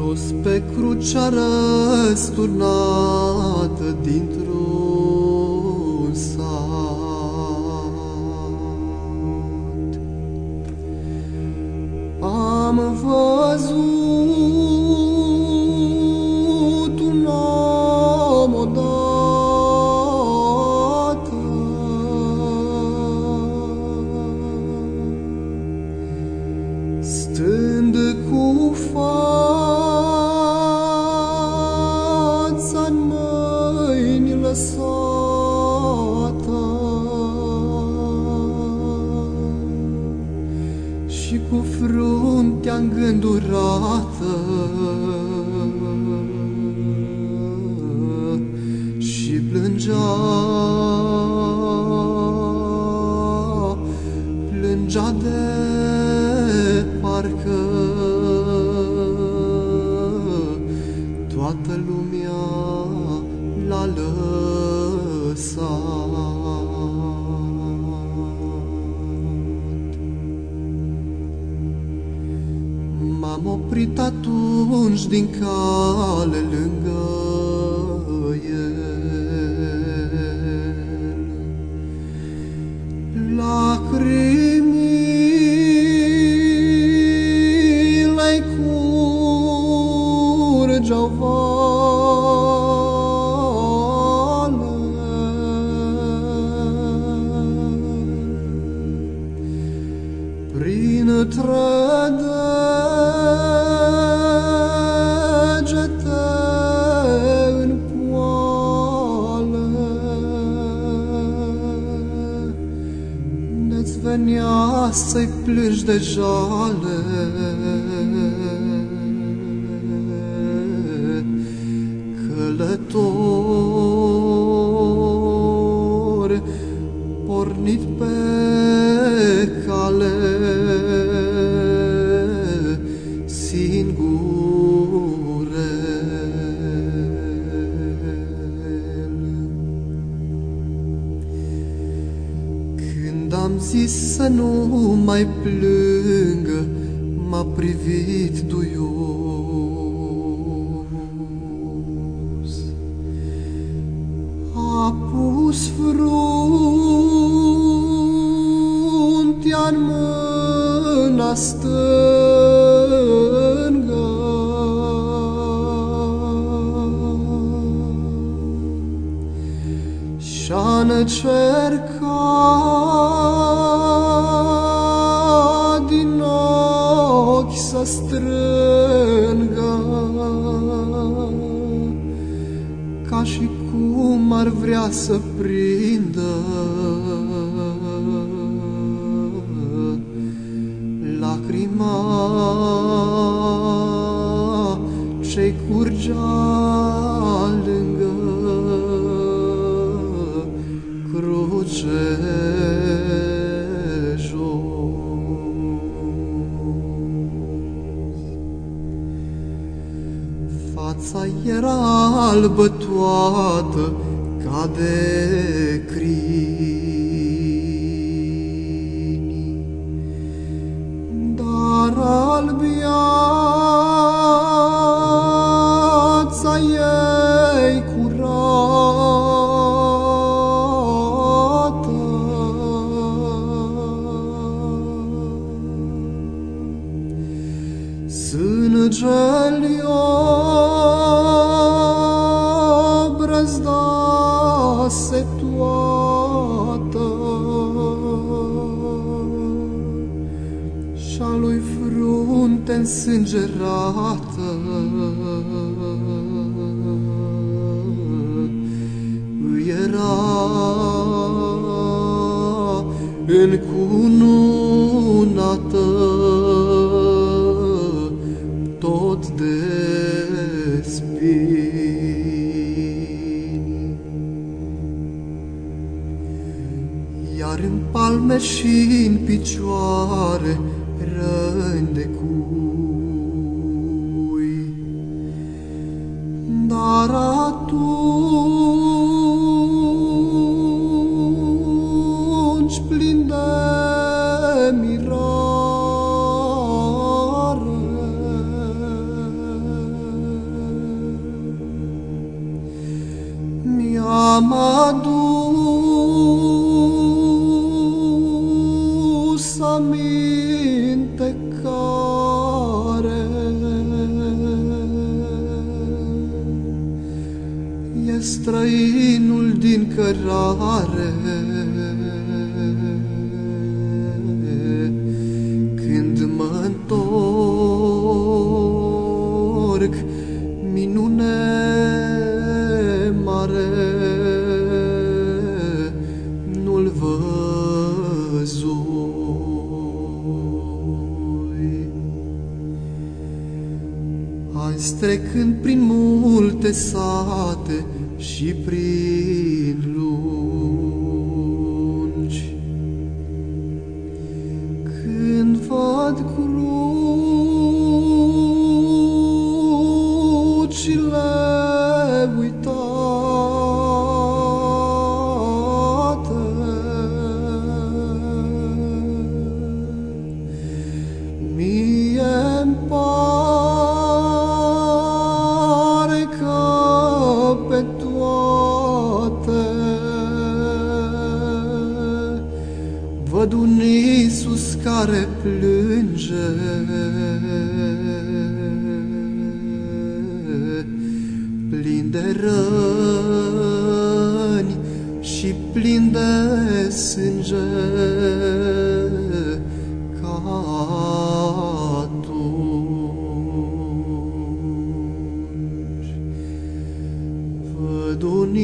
Jos pe crucea răsturnată dintr-un sat. Am văzut fruntea îngândurată și plângea, plângea atunci din cale lângă el. Lacrimile curgeau vale să-i plângi de jale. Călător pornit pe cale zis să nu mai plângă, m-a privit duios. A pus fruntea în mâna stângă. Și-a încercat din ochi să strângă ca și cum ar vrea să prindă. Lacrima ce curgea albă toată ca de crini, dar alb viața ei curată. Sângel însângerată îi era încununată tot de spini. Iar în palme și în picioare răni de cui. Dar atunci plin de mirare mi-am adus aminte care e străinul din cărare. Azi trecând prin multe sate și prin lungi, când văd crucile uitate, de răni și plin de sânge ca atunci. Văd un